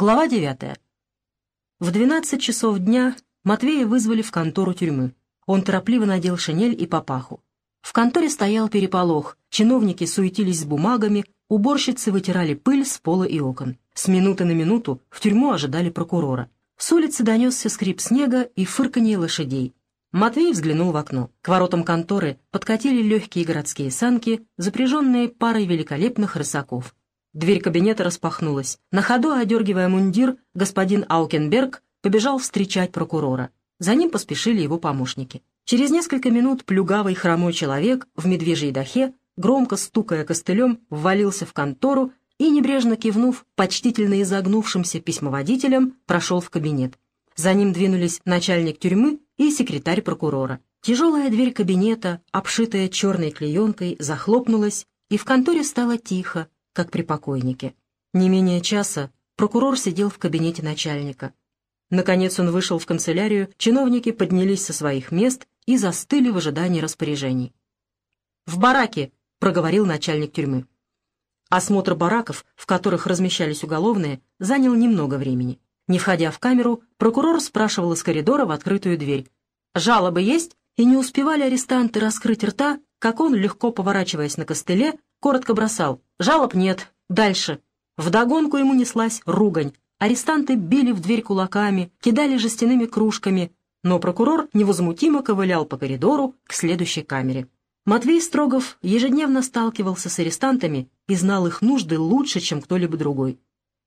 Глава 9. В 12 часов дня Матвея вызвали в контору тюрьмы. Он торопливо надел шинель и папаху. В конторе стоял переполох, чиновники суетились с бумагами, уборщицы вытирали пыль с пола и окон. С минуты на минуту в тюрьму ожидали прокурора. С улицы донесся скрип снега и фырканье лошадей. Матвей взглянул в окно. К воротам конторы подкатили легкие городские санки, запряженные парой великолепных рысаков. Дверь кабинета распахнулась. На ходу, одергивая мундир, господин Аукенберг побежал встречать прокурора. За ним поспешили его помощники. Через несколько минут плюгавый хромой человек в медвежьей дахе, громко стукая костылем, ввалился в контору и, небрежно кивнув почтительно изогнувшимся письмоводителем, прошел в кабинет. За ним двинулись начальник тюрьмы и секретарь прокурора. Тяжелая дверь кабинета, обшитая черной клеенкой, захлопнулась, и в конторе стало тихо, как при покойнике. Не менее часа прокурор сидел в кабинете начальника. Наконец он вышел в канцелярию, чиновники поднялись со своих мест и застыли в ожидании распоряжений. «В бараке!» — проговорил начальник тюрьмы. Осмотр бараков, в которых размещались уголовные, занял немного времени. Не входя в камеру, прокурор спрашивал из коридора в открытую дверь. «Жалобы есть?» И не успевали арестанты раскрыть рта, как он, легко поворачиваясь на костыле, коротко бросал. «Жалоб нет. Дальше». Вдогонку ему неслась ругань. Арестанты били в дверь кулаками, кидали жестяными кружками, но прокурор невозмутимо ковылял по коридору к следующей камере. Матвей Строгов ежедневно сталкивался с арестантами и знал их нужды лучше, чем кто-либо другой.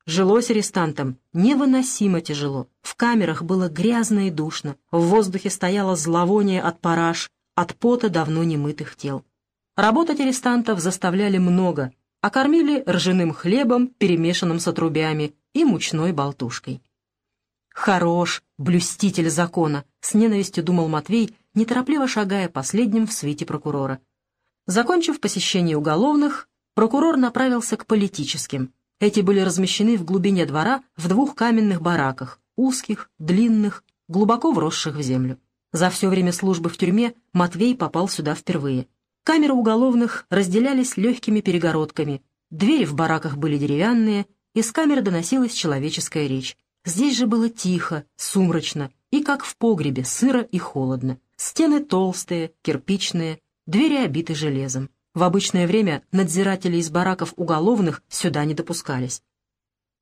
Жилось арестантам невыносимо тяжело. В камерах было грязно и душно, в воздухе стояло зловоние от параж, от пота давно немытых тел. Работать арестантов заставляли много, а кормили ржаным хлебом, перемешанным с отрубями, и мучной болтушкой. «Хорош, блюститель закона», — с ненавистью думал Матвей, неторопливо шагая последним в свете прокурора. Закончив посещение уголовных, прокурор направился к политическим. Эти были размещены в глубине двора в двух каменных бараках, узких, длинных, глубоко вросших в землю. За все время службы в тюрьме Матвей попал сюда впервые. Камеры уголовных разделялись легкими перегородками, двери в бараках были деревянные, из камер доносилась человеческая речь. Здесь же было тихо, сумрачно и, как в погребе, сыро и холодно. Стены толстые, кирпичные, двери обиты железом. В обычное время надзиратели из бараков уголовных сюда не допускались.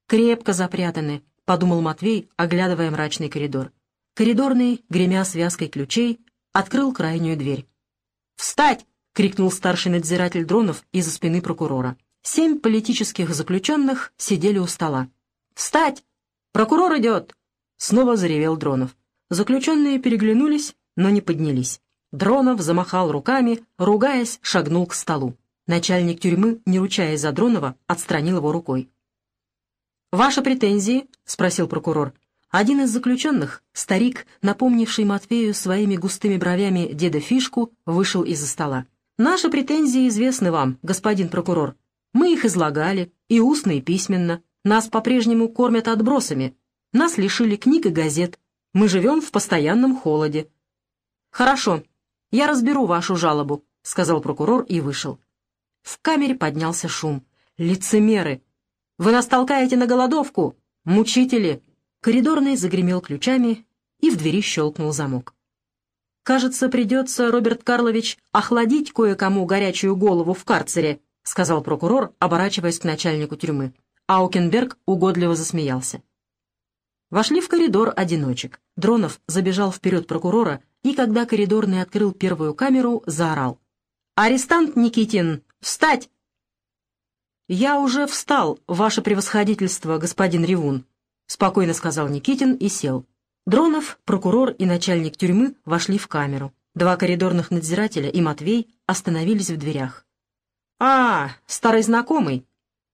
«Крепко запрятаны», — подумал Матвей, оглядывая мрачный коридор. Коридорный, гремя связкой ключей, открыл крайнюю дверь. «Встать!» — крикнул старший надзиратель Дронов из-за спины прокурора. Семь политических заключенных сидели у стола. «Встать! Прокурор идет!» Снова заревел Дронов. Заключенные переглянулись, но не поднялись. Дронов замахал руками, ругаясь, шагнул к столу. Начальник тюрьмы, не ручаясь за Дронова, отстранил его рукой. «Ваши претензии?» — спросил прокурор. Один из заключенных, старик, напомнивший Матвею своими густыми бровями деда Фишку, вышел из-за стола. «Наши претензии известны вам, господин прокурор. Мы их излагали, и устно, и письменно. Нас по-прежнему кормят отбросами. Нас лишили книг и газет. Мы живем в постоянном холоде». «Хорошо, я разберу вашу жалобу», — сказал прокурор и вышел. В камере поднялся шум. «Лицемеры! Вы нас толкаете на голодовку! Мучители!» Коридорный загремел ключами, и в двери щелкнул замок. «Кажется, придется, Роберт Карлович, охладить кое-кому горячую голову в карцере», — сказал прокурор, оборачиваясь к начальнику тюрьмы. Аукенберг угодливо засмеялся. Вошли в коридор одиночек. Дронов забежал вперед прокурора и, когда коридорный открыл первую камеру, заорал. «Арестант Никитин, встать!» «Я уже встал, ваше превосходительство, господин Ревун», — спокойно сказал Никитин и сел. Дронов, прокурор и начальник тюрьмы вошли в камеру. Два коридорных надзирателя и Матвей остановились в дверях. «А, старый знакомый.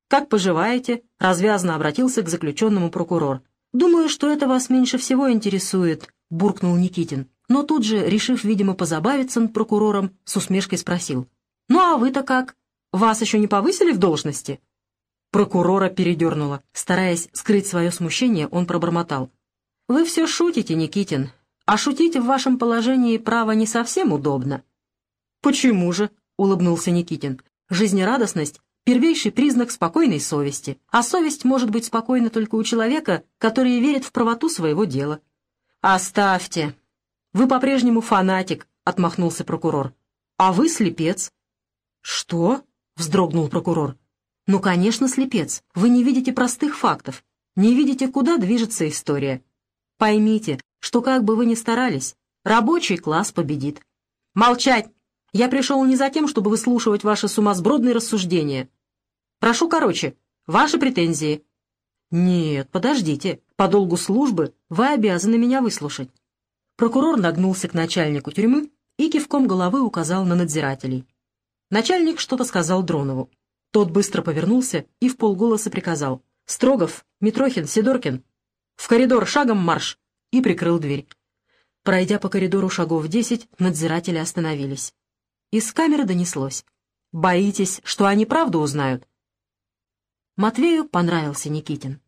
Как поживаете?» — развязно обратился к заключенному прокурор. «Думаю, что это вас меньше всего интересует», — буркнул Никитин. Но тут же, решив, видимо, позабавиться над прокурором, с усмешкой спросил. «Ну а вы-то как? Вас еще не повысили в должности?» Прокурора передернуло. Стараясь скрыть свое смущение, он пробормотал. «Вы все шутите, Никитин, а шутить в вашем положении, право, не совсем удобно». «Почему же?» — улыбнулся Никитин. «Жизнерадостность первейший признак спокойной совести, а совесть может быть спокойна только у человека, который верит в правоту своего дела. «Оставьте! Вы по-прежнему фанатик», — отмахнулся прокурор. «А вы слепец». «Что?» — вздрогнул прокурор. «Ну, конечно, слепец. Вы не видите простых фактов, не видите, куда движется история. Поймите, что как бы вы ни старались, рабочий класс победит. Молчать! Я пришел не за тем, чтобы выслушивать ваши сумасбродные рассуждения. Прошу короче, ваши претензии. Нет, подождите, по долгу службы вы обязаны меня выслушать. Прокурор нагнулся к начальнику тюрьмы и кивком головы указал на надзирателей. Начальник что-то сказал Дронову. Тот быстро повернулся и в полголоса приказал. «Строгов, Митрохин, Сидоркин! В коридор шагом марш!» и прикрыл дверь. Пройдя по коридору шагов десять, надзиратели остановились. Из камеры донеслось. «Боитесь, что они правду узнают?» Матвею понравился Никитин.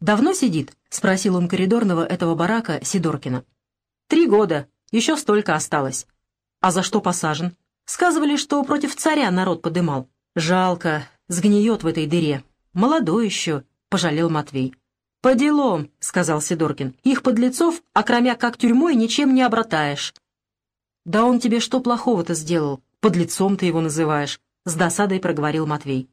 «Давно сидит?» — спросил он коридорного этого барака Сидоркина. «Три года. Еще столько осталось». «А за что посажен?» «Сказывали, что против царя народ подымал. Жалко, сгниет в этой дыре. Молодой еще», — пожалел Матвей. «По делам», — сказал Сидоркин. «Их подлецов, окромя как тюрьмой, ничем не обратаешь». «Да он тебе что плохого-то сделал? Подлецом ты его называешь», — с досадой проговорил Матвей.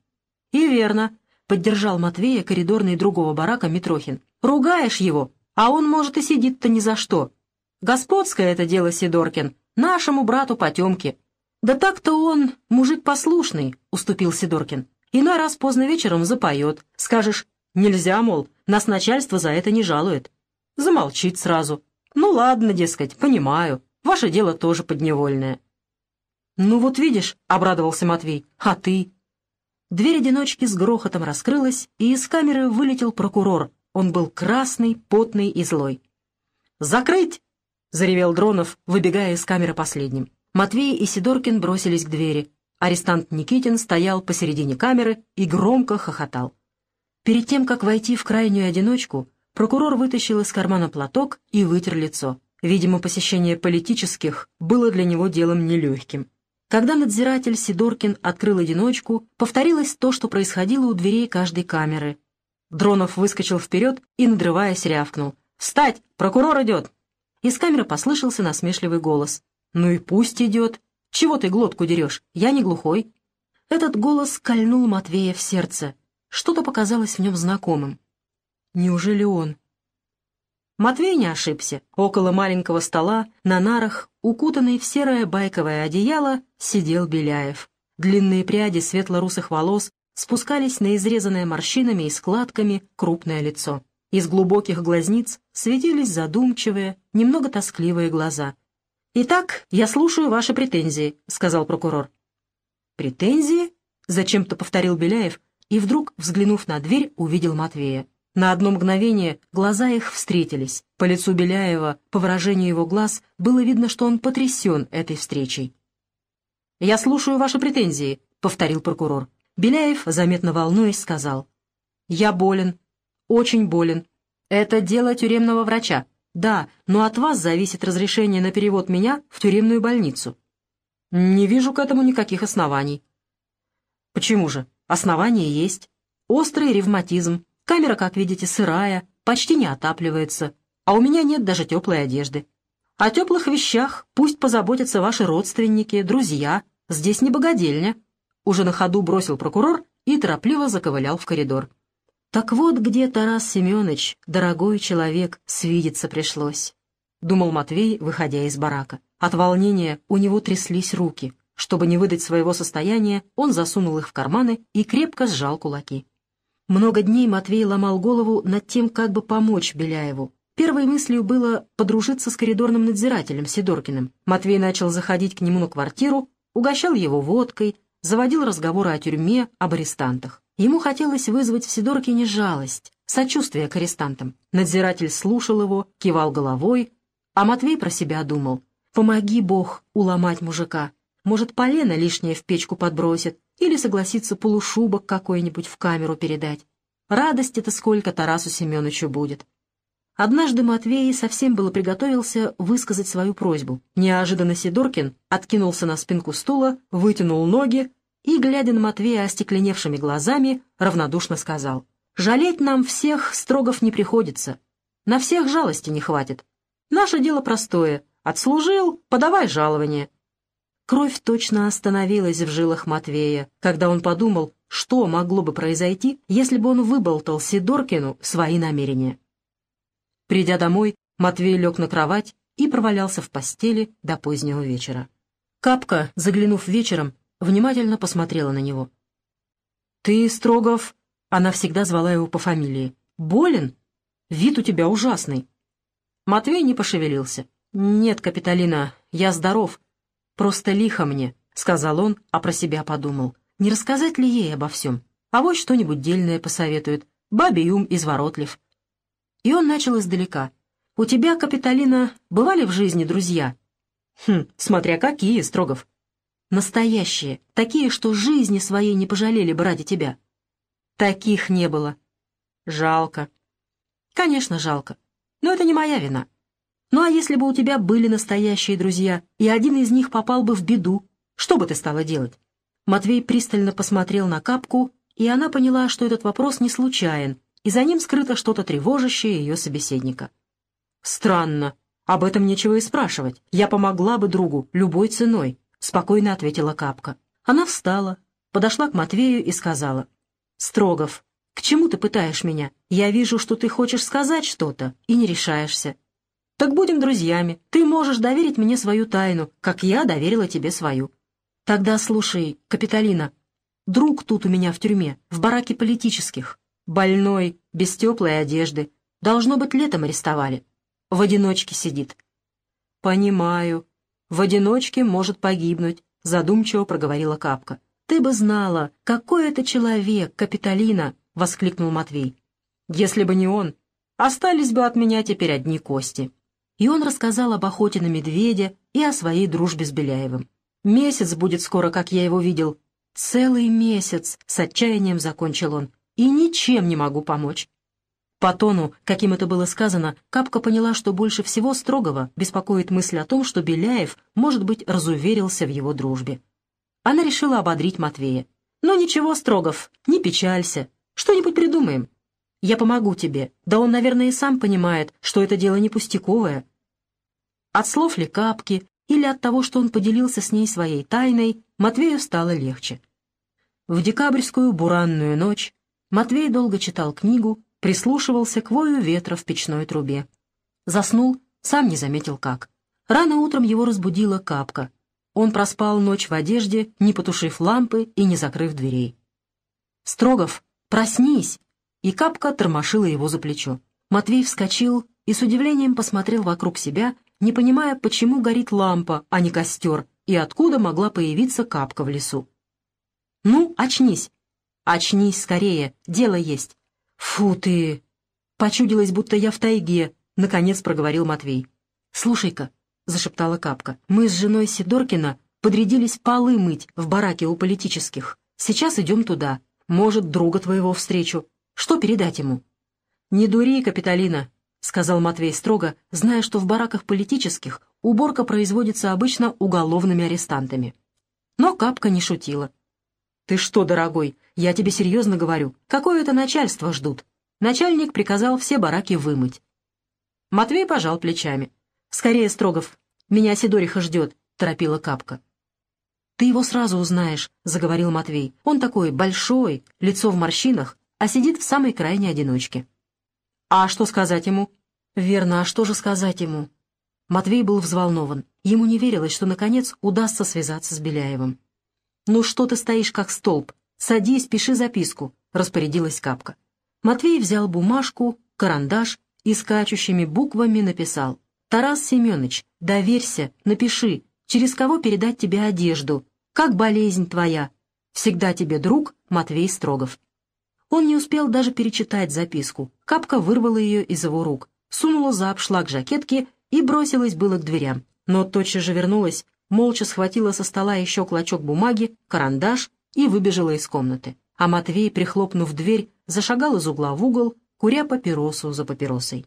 «И верно», — поддержал Матвея коридорный другого барака Митрохин. «Ругаешь его, а он, может, и сидит-то ни за что. Господское это дело, Сидоркин, нашему брату потемки». «Да так-то он мужик послушный», — уступил Сидоркин. «Иной раз поздно вечером запоет. Скажешь, нельзя, мол, нас начальство за это не жалует. Замолчит сразу. Ну ладно, дескать, понимаю. Ваше дело тоже подневольное. Ну вот видишь, — обрадовался Матвей, — а ты? Дверь одиночки с грохотом раскрылась, и из камеры вылетел прокурор. Он был красный, потный и злой. «Закрыть!» — заревел Дронов, выбегая из камеры последним. Матвей и Сидоркин бросились к двери. Арестант Никитин стоял посередине камеры и громко хохотал. Перед тем, как войти в крайнюю одиночку, прокурор вытащил из кармана платок и вытер лицо. Видимо, посещение политических было для него делом нелегким. Когда надзиратель Сидоркин открыл одиночку, повторилось то, что происходило у дверей каждой камеры. Дронов выскочил вперед и, надрываясь, рявкнул. «Встать! Прокурор идет!» Из камеры послышался насмешливый голос. «Ну и пусть идет. Чего ты глотку дерешь? Я не глухой». Этот голос кольнул Матвея в сердце. Что-то показалось в нем знакомым. Неужели он? Матвей не ошибся. Около маленького стола, на нарах, укутанный в серое байковое одеяло, сидел Беляев. Длинные пряди светло-русых волос спускались на изрезанное морщинами и складками крупное лицо. Из глубоких глазниц светились задумчивые, немного тоскливые глаза. «Итак, я слушаю ваши претензии», — сказал прокурор. «Претензии?» — зачем-то повторил Беляев, и вдруг, взглянув на дверь, увидел Матвея. На одно мгновение глаза их встретились. По лицу Беляева, по выражению его глаз, было видно, что он потрясен этой встречей. «Я слушаю ваши претензии», — повторил прокурор. Беляев, заметно волнуясь, сказал. «Я болен. Очень болен. Это дело тюремного врача. Да, но от вас зависит разрешение на перевод меня в тюремную больницу». «Не вижу к этому никаких оснований». «Почему же? Основания есть. Острый ревматизм. Камера, как видите, сырая, почти не отапливается. А у меня нет даже теплой одежды. О теплых вещах пусть позаботятся ваши родственники, друзья. Здесь не богадельня. Уже на ходу бросил прокурор и торопливо заковылял в коридор. Так вот где Тарас Семенович, дорогой человек, свидеться пришлось. Думал Матвей, выходя из барака. От волнения у него тряслись руки. Чтобы не выдать своего состояния, он засунул их в карманы и крепко сжал кулаки. Много дней Матвей ломал голову над тем, как бы помочь Беляеву. Первой мыслью было подружиться с коридорным надзирателем Сидоркиным. Матвей начал заходить к нему на квартиру, угощал его водкой, заводил разговоры о тюрьме, об арестантах. Ему хотелось вызвать в Сидоркине жалость, сочувствие к арестантам. Надзиратель слушал его, кивал головой, а Матвей про себя думал, «Помоги, Бог, уломать мужика, может, полено лишнее в печку подбросит или согласится полушубок какой-нибудь в камеру передать. Радости-то сколько Тарасу Семеновичу будет. Однажды Матвей совсем было приготовился высказать свою просьбу. Неожиданно Сидоркин откинулся на спинку стула, вытянул ноги и, глядя на Матвея остекленевшими глазами, равнодушно сказал, «Жалеть нам всех строгов не приходится, на всех жалости не хватит. Наше дело простое — отслужил, подавай жалование». Кровь точно остановилась в жилах Матвея, когда он подумал, что могло бы произойти, если бы он выболтал Сидоркину свои намерения. Придя домой, Матвей лег на кровать и провалялся в постели до позднего вечера. Капка, заглянув вечером, внимательно посмотрела на него. «Ты, Строгов...» — она всегда звала его по фамилии. «Болен? Вид у тебя ужасный». Матвей не пошевелился. «Нет, Капитолина, я здоров. Просто лихо мне», — сказал он, а про себя подумал. «Не рассказать ли ей обо всем? А вот что-нибудь дельное посоветует. Бабий ум изворотлив». И он начал издалека. «У тебя, Капитолина, бывали в жизни друзья?» «Хм, смотря какие, Строгов». «Настоящие, такие, что жизни своей не пожалели бы ради тебя». «Таких не было». «Жалко». «Конечно, жалко. Но это не моя вина. Ну а если бы у тебя были настоящие друзья, и один из них попал бы в беду, что бы ты стала делать?» Матвей пристально посмотрел на Капку, и она поняла, что этот вопрос не случайен, и за ним скрыто что-то тревожащее ее собеседника. «Странно. Об этом нечего и спрашивать. Я помогла бы другу любой ценой», — спокойно ответила Капка. Она встала, подошла к Матвею и сказала. «Строгов, к чему ты пытаешь меня? Я вижу, что ты хочешь сказать что-то и не решаешься. Так будем друзьями. Ты можешь доверить мне свою тайну, как я доверила тебе свою. Тогда слушай, Капитолина, друг тут у меня в тюрьме, в бараке политических. Больной, без теплой одежды. Должно быть, летом арестовали в одиночке сидит». «Понимаю. В одиночке может погибнуть», — задумчиво проговорила Капка. «Ты бы знала, какой это человек, Капитолина!» — воскликнул Матвей. «Если бы не он, остались бы от меня теперь одни кости». И он рассказал об охоте на медведя и о своей дружбе с Беляевым. «Месяц будет скоро, как я его видел». «Целый месяц!» — с отчаянием закончил он. «И ничем не могу помочь. По тону, каким это было сказано, Капка поняла, что больше всего строгого беспокоит мысль о том, что Беляев, может быть, разуверился в его дружбе. Она решила ободрить Матвея. «Ну ничего, Строгов, не печалься. Что-нибудь придумаем. Я помогу тебе. Да он, наверное, и сам понимает, что это дело не пустяковое». От слов ли Капки или от того, что он поделился с ней своей тайной, Матвею стало легче. В декабрьскую буранную ночь Матвей долго читал книгу, прислушивался к вою ветра в печной трубе. Заснул, сам не заметил как. Рано утром его разбудила капка. Он проспал ночь в одежде, не потушив лампы и не закрыв дверей. «Строгов, проснись!» И капка тормошила его за плечо. Матвей вскочил и с удивлением посмотрел вокруг себя, не понимая, почему горит лампа, а не костер, и откуда могла появиться капка в лесу. «Ну, очнись!» «Очнись скорее, дело есть!» «Фу ты!» Почудилось, будто я в тайге, — наконец проговорил Матвей. «Слушай-ка», — зашептала Капка, — «мы с женой Сидоркина подрядились полы мыть в бараке у политических. Сейчас идем туда. Может, друга твоего встречу. Что передать ему?» «Не дури, Капитолина», — сказал Матвей строго, зная, что в бараках политических уборка производится обычно уголовными арестантами. Но Капка не шутила. «Ты что, дорогой, я тебе серьезно говорю, какое это начальство ждут?» Начальник приказал все бараки вымыть. Матвей пожал плечами. «Скорее, Строгов, меня Сидориха ждет», — торопила Капка. «Ты его сразу узнаешь», — заговорил Матвей. «Он такой большой, лицо в морщинах, а сидит в самой крайней одиночке». «А что сказать ему?» «Верно, а что же сказать ему?» Матвей был взволнован. Ему не верилось, что, наконец, удастся связаться с Беляевым. «Ну что ты стоишь, как столб? Садись, пиши записку», — распорядилась Капка. Матвей взял бумажку, карандаш и скачущими буквами написал. «Тарас Семенович, доверься, напиши, через кого передать тебе одежду, как болезнь твоя. Всегда тебе друг Матвей Строгов». Он не успел даже перечитать записку. Капка вырвала ее из его рук, сунула за обшлаг жакетки и бросилась было к дверям. Но тотчас же вернулась, молча схватила со стола еще клочок бумаги, карандаш и выбежала из комнаты. А Матвей, прихлопнув дверь, зашагал из угла в угол, куря папиросу за папиросой.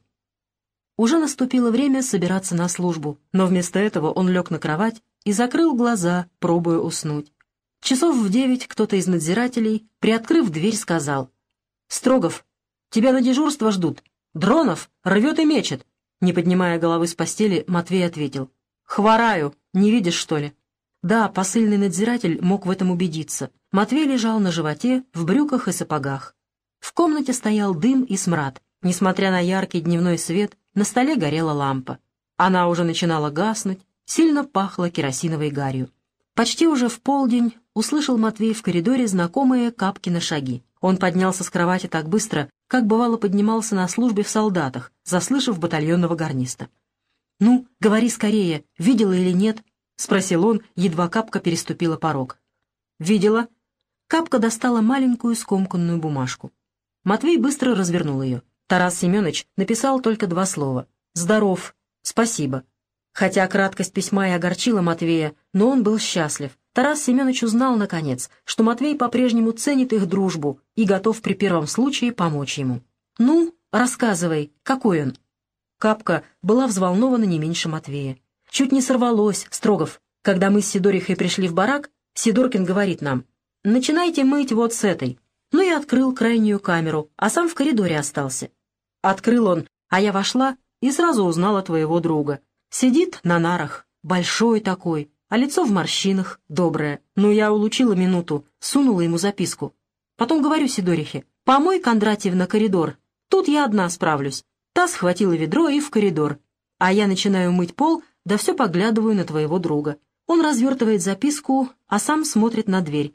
Уже наступило время собираться на службу, но вместо этого он лег на кровать и закрыл глаза, пробуя уснуть. Часов в девять кто-то из надзирателей, приоткрыв дверь, сказал. «Строгов, тебя на дежурство ждут. Дронов рвет и мечет». Не поднимая головы с постели, Матвей ответил. «Хвораю, не видишь, что ли?» Да, посыльный надзиратель мог в этом убедиться. Матвей лежал на животе, в брюках и сапогах. В комнате стоял дым и смрад. Несмотря на яркий дневной свет, на столе горела лампа. Она уже начинала гаснуть, сильно пахло керосиновой гарью. Почти уже в полдень услышал Матвей в коридоре знакомые Капкины шаги. Он поднялся с кровати так быстро, как бывало поднимался на службе в солдатах, заслышав батальонного гарниста. «Ну, говори скорее, видела или нет?» — спросил он, едва Капка переступила порог. «Видела». Капка достала маленькую скомканную бумажку. Матвей быстро развернул ее. Тарас Семенович написал только два слова. «Здоров. Спасибо». Хотя краткость письма и огорчила Матвея, но он был счастлив. Тарас Семенович узнал, наконец, что Матвей по-прежнему ценит их дружбу и готов при первом случае помочь ему. «Ну, рассказывай, какой он?» Капка была взволнована не меньше Матвея. Чуть не сорвалось, Строгов. Когда мы с Сидорихой пришли в барак, Сидоркин говорит нам, «Начинайте мыть вот с этой». Ну и открыл крайнюю камеру, а сам в коридоре остался. Открыл он, а я вошла и сразу узнала твоего друга. Сидит на нарах, большой такой, а лицо в морщинах, доброе. Ну, я улучила минуту, сунула ему записку. Потом говорю Сидорихе, помой, Кондратьевна, коридор, тут я одна справлюсь. Та схватила ведро и в коридор. А я начинаю мыть пол, да все поглядываю на твоего друга. Он развертывает записку, а сам смотрит на дверь.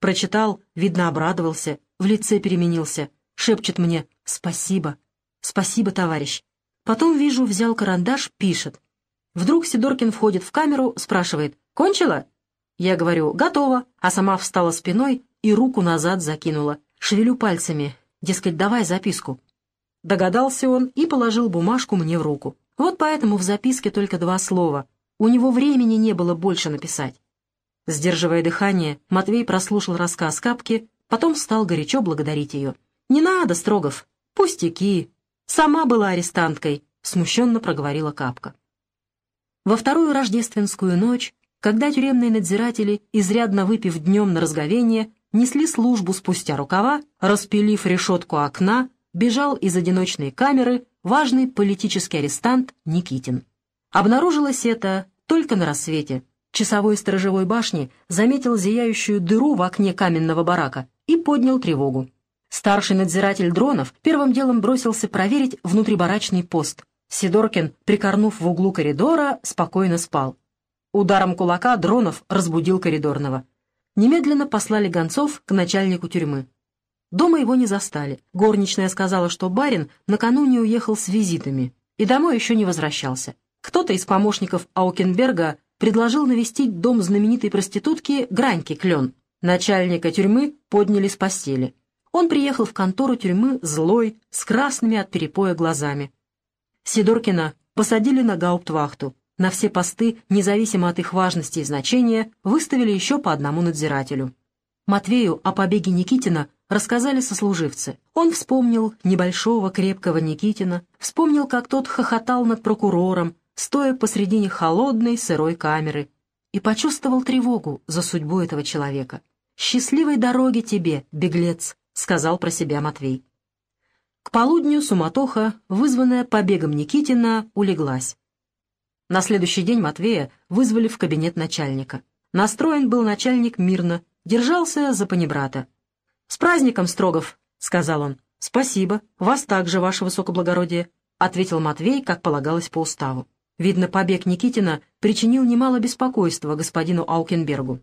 Прочитал, видно, обрадовался, в лице переменился. Шепчет мне «Спасибо, спасибо, товарищ». Потом, вижу, взял карандаш, пишет. Вдруг Сидоркин входит в камеру, спрашивает «Кончила?» Я говорю «Готово», а сама встала спиной и руку назад закинула. Шевелю пальцами, дескать, давай записку. Догадался он и положил бумажку мне в руку. Вот поэтому в записке только два слова. У него времени не было больше написать. Сдерживая дыхание, Матвей прослушал рассказ Капки, потом стал горячо благодарить ее. «Не надо, Строгов, пустяки, «Сама была арестанткой», — смущенно проговорила Капка. Во вторую рождественскую ночь, когда тюремные надзиратели, изрядно выпив днем на разговение, несли службу спустя рукава, распилив решетку окна, бежал из одиночной камеры важный политический арестант Никитин. Обнаружилось это только на рассвете. Часовой сторожевой башни заметил зияющую дыру в окне каменного барака и поднял тревогу. Старший надзиратель дронов первым делом бросился проверить внутрибарачный пост. Сидоркин, прикорнув в углу коридора, спокойно спал. Ударом кулака Дронов разбудил коридорного. Немедленно послали гонцов к начальнику тюрьмы. Дома его не застали. Горничная сказала, что барин накануне уехал с визитами и домой еще не возвращался. Кто-то из помощников Аукенберга предложил навестить дом знаменитой проститутки Граньки Клен. Начальника тюрьмы подняли с постели. Он приехал в контору тюрьмы злой, с красными от перепоя глазами. Сидоркина посадили на гауптвахту. На все посты, независимо от их важности и значения, выставили еще по одному надзирателю. Матвею о побеге Никитина рассказали сослуживцы. Он вспомнил небольшого крепкого Никитина, вспомнил, как тот хохотал над прокурором, стоя посредине холодной сырой камеры, и почувствовал тревогу за судьбу этого человека. «Счастливой дороги тебе, беглец!» — сказал про себя Матвей. К полудню суматоха, вызванная побегом Никитина, улеглась. На следующий день Матвея вызвали в кабинет начальника. Настроен был начальник мирно, держался за панибрата. «С праздником, Строгов!» — сказал он. «Спасибо, вас также, ваше высокоблагородие», — ответил Матвей, как полагалось по уставу. Видно, побег Никитина причинил немало беспокойства господину Аукенбергу.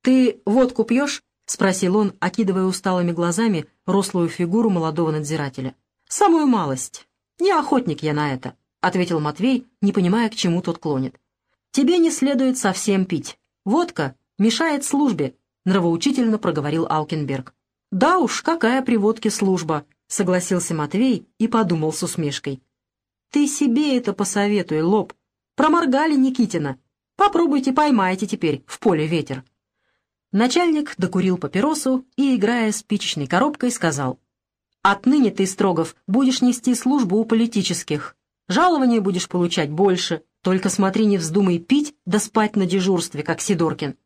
«Ты водку пьешь?» — спросил он, окидывая усталыми глазами рослую фигуру молодого надзирателя. «Самую малость. Не охотник я на это», — ответил Матвей, не понимая, к чему тот клонит. «Тебе не следует совсем пить. Водка мешает службе», — нравоучительно проговорил Алкенберг. «Да уж, какая при водке служба», — согласился Матвей и подумал с усмешкой. «Ты себе это посоветуй, лоб. Проморгали Никитина. Попробуйте поймайте теперь в поле ветер». Начальник докурил папиросу и, играя спичечной коробкой, сказал, «Отныне ты, Строгов, будешь нести службу у политических. Жалование будешь получать больше, только смотри, не вздумай пить да спать на дежурстве, как Сидоркин».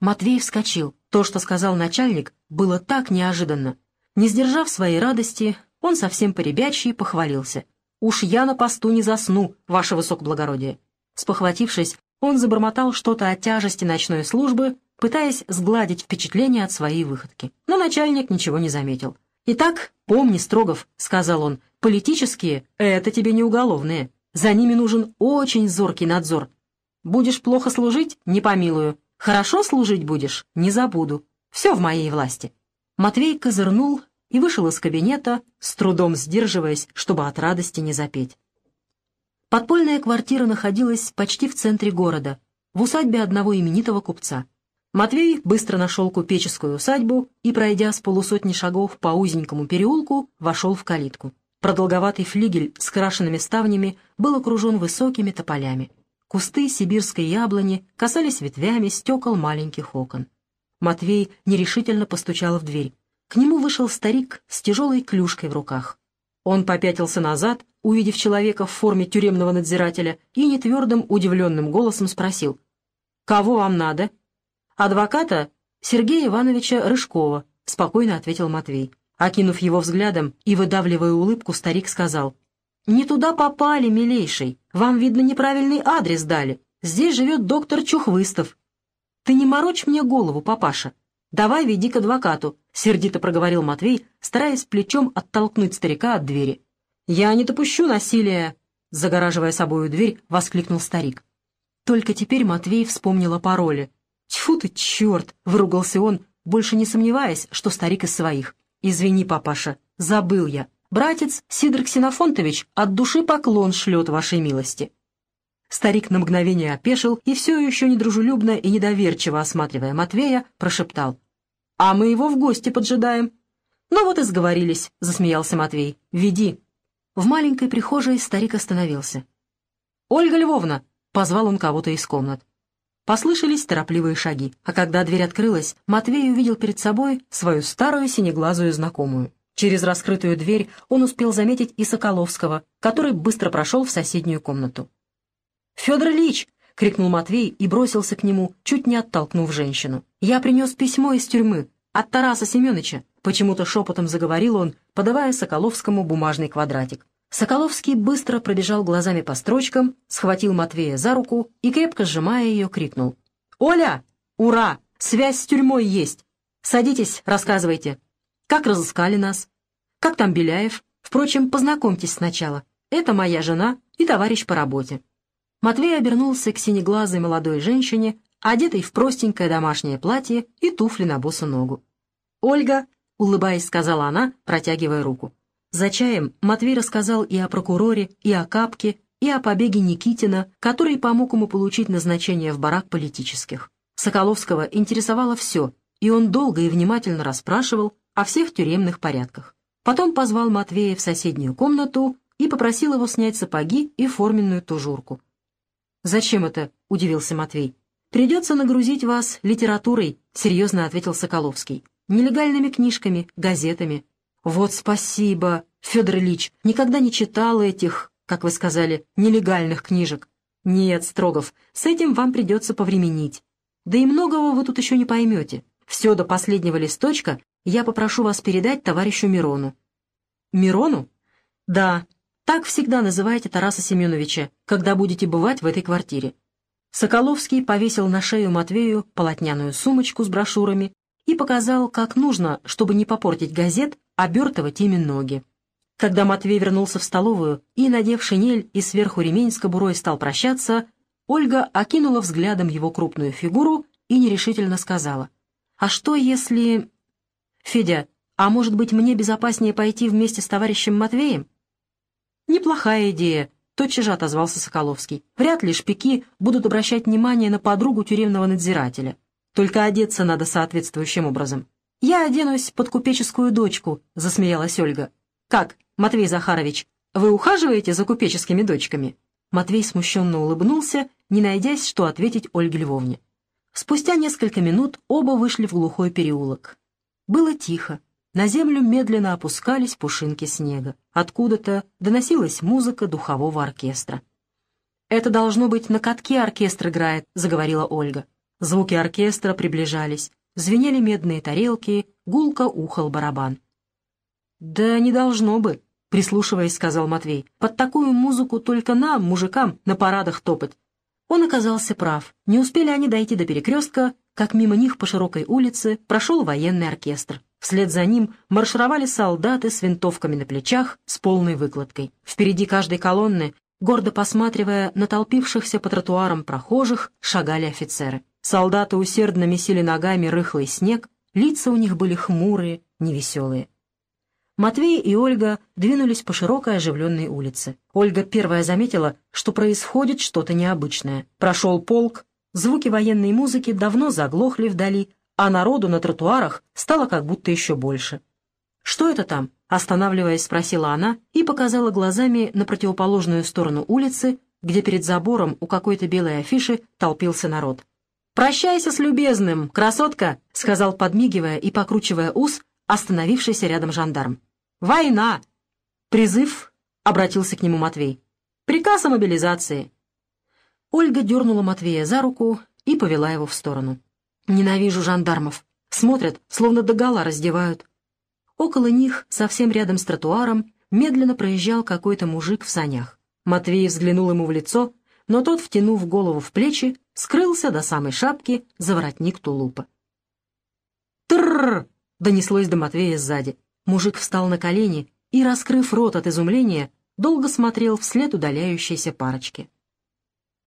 Матвей вскочил. То, что сказал начальник, было так неожиданно. Не сдержав своей радости, он совсем поребячий похвалился. «Уж я на посту не засну, ваше высокоблагородие». Спохватившись, он забормотал что-то о тяжести ночной службы, пытаясь сгладить впечатление от своей выходки. Но начальник ничего не заметил. «Итак, помни, Строгов», — сказал он, — «политические — это тебе не уголовные. За ними нужен очень зоркий надзор. Будешь плохо служить — не помилую. Хорошо служить будешь — не забуду. Все в моей власти». Матвей козырнул и вышел из кабинета, с трудом сдерживаясь, чтобы от радости не запеть. Подпольная квартира находилась почти в центре города, в усадьбе одного именитого купца. Матвей быстро нашел купеческую усадьбу и, пройдя с полусотни шагов по узенькому переулку, вошел в калитку. Продолговатый флигель с крашенными ставнями был окружен высокими тополями. Кусты сибирской яблони касались ветвями стекол маленьких окон. Матвей нерешительно постучал в дверь. К нему вышел старик с тяжелой клюшкой в руках. Он попятился назад, увидев человека в форме тюремного надзирателя, и нетвердым, удивленным голосом спросил. «Кого вам надо?» «Адвоката Сергея Ивановича Рыжкова», — спокойно ответил Матвей. Окинув его взглядом и выдавливая улыбку, старик сказал, «Не туда попали, милейший. Вам, видно, неправильный адрес дали. Здесь живет доктор Чухвыстов». «Ты не морочь мне голову, папаша. Давай веди к адвокату», — сердито проговорил Матвей, стараясь плечом оттолкнуть старика от двери. «Я не допущу насилия», — загораживая собою дверь, воскликнул старик. Только теперь Матвей вспомнил о пароле. «Тьфу ты, черт!» — выругался он, больше не сомневаясь, что старик из своих. «Извини, папаша, забыл я. Братец Сидор Ксенофонтович от души поклон шлет вашей милости». Старик на мгновение опешил и все еще недружелюбно и недоверчиво осматривая Матвея, прошептал. «А мы его в гости поджидаем». «Ну вот и сговорились», — засмеялся Матвей. «Веди». В маленькой прихожей старик остановился. «Ольга Львовна!» — позвал он кого-то из комнат. Послышались торопливые шаги, а когда дверь открылась, Матвей увидел перед собой свою старую синеглазую знакомую. Через раскрытую дверь он успел заметить и Соколовского, который быстро прошел в соседнюю комнату. «Федор Ильич!» — крикнул Матвей и бросился к нему, чуть не оттолкнув женщину. «Я принес письмо из тюрьмы от Тараса Семеновича», — почему-то шепотом заговорил он, подавая Соколовскому бумажный квадратик. Соколовский быстро пробежал глазами по строчкам, схватил Матвея за руку и, крепко сжимая ее, крикнул. «Оля! Ура! Связь с тюрьмой есть! Садитесь, рассказывайте. Как разыскали нас? Как там Беляев? Впрочем, познакомьтесь сначала. Это моя жена и товарищ по работе». Матвей обернулся к синеглазой молодой женщине, одетой в простенькое домашнее платье и туфли на босу ногу. «Ольга», — улыбаясь, сказала она, протягивая руку. За чаем Матвей рассказал и о прокуроре, и о Капке, и о побеге Никитина, который помог ему получить назначение в барак политических. Соколовского интересовало все, и он долго и внимательно расспрашивал о всех тюремных порядках. Потом позвал Матвея в соседнюю комнату и попросил его снять сапоги и форменную тужурку. «Зачем это?» — удивился Матвей. «Придется нагрузить вас литературой», — серьезно ответил Соколовский. «Нелегальными книжками, газетами, «Вот спасибо, Федор Ильич, никогда не читал этих, как вы сказали, нелегальных книжек». «Нет, Строгов, с этим вам придется повременить. Да и многого вы тут еще не поймете. Все до последнего листочка я попрошу вас передать товарищу Мирону». «Мирону?» «Да, так всегда называйте Тараса Семеновича, когда будете бывать в этой квартире». Соколовский повесил на шею Матвею полотняную сумочку с брошюрами и показал, как нужно, чтобы не попортить газет, обертывать ими ноги. Когда Матвей вернулся в столовую и, надев шинель и сверху ремень с кобурой стал прощаться, Ольга окинула взглядом его крупную фигуру и нерешительно сказала, «А что если...» «Федя, а может быть, мне безопаснее пойти вместе с товарищем Матвеем?» «Неплохая идея», — тотчас же отозвался Соколовский. «Вряд ли шпики будут обращать внимание на подругу тюремного надзирателя. Только одеться надо соответствующим образом». «Я оденусь под купеческую дочку», — засмеялась Ольга. «Как, Матвей Захарович, вы ухаживаете за купеческими дочками?» Матвей смущенно улыбнулся, не найдясь, что ответить Ольге Львовне. Спустя несколько минут оба вышли в глухой переулок. Было тихо. На землю медленно опускались пушинки снега. Откуда-то доносилась музыка духового оркестра. «Это должно быть на катке оркестр играет», — заговорила Ольга. Звуки оркестра приближались, звенели медные тарелки, гулко ухал барабан. «Да не должно бы», — прислушиваясь, сказал Матвей. «Под такую музыку только нам, мужикам, на парадах топать». Он оказался прав. Не успели они дойти до перекрестка, как мимо них по широкой улице прошел военный оркестр. Вслед за ним маршировали солдаты с винтовками на плечах, с полной выкладкой. Впереди каждой колонны, гордо посматривая на толпившихся по тротуарам прохожих, шагали офицеры. Солдаты усердно месили ногами рыхлый снег, лица у них были хмурые, невеселые. Матвей и Ольга двинулись по широкой оживленной улице. Ольга первая заметила, что происходит что-то необычное. Прошел полк, звуки военной музыки давно заглохли вдали, а народу на тротуарах стало как будто еще больше. «Что это там?» — останавливаясь, спросила она и показала глазами на противоположную сторону улицы, где перед забором у какой-то белой афиши толпился народ. «Прощайся с любезным, красотка!» — сказал, подмигивая и покручивая ус, остановившийся рядом жандарм. «Война!» «Призыв?» — обратился к нему Матвей. «Приказ о мобилизации». Ольга дернула Матвея за руку и повела его в сторону. «Ненавижу жандармов. Смотрят, словно догола раздевают». Около них, совсем рядом с тротуаром, медленно проезжал какой-то мужик в санях. Матвей взглянул ему в лицо, но тот, втянув голову в плечи, скрылся до самой шапки за воротник тулупа. «Трррр!» — донеслось до Матвея сзади. Мужик встал на колени и, раскрыв рот от изумления, долго смотрел вслед удаляющейся парочки.